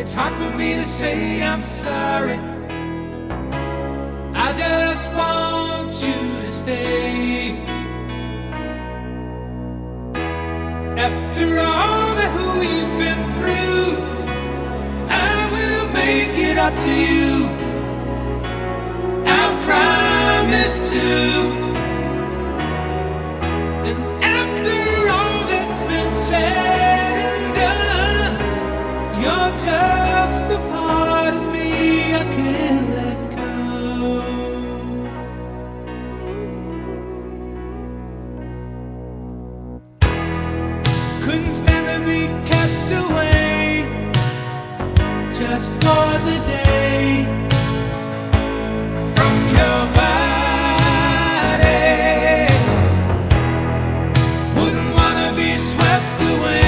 It's hard for me to say I'm sorry. I just want you to stay. After all that we've been through, I will make it up to you. I promise to. And after all that's been said and done, you're just Couldn't stand to be kept away just for the day from your body. Wouldn't wanna be swept away,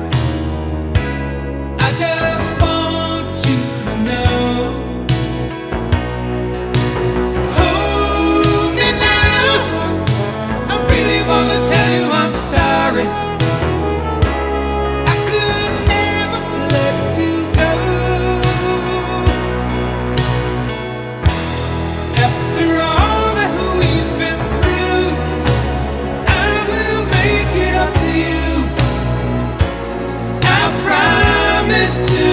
just do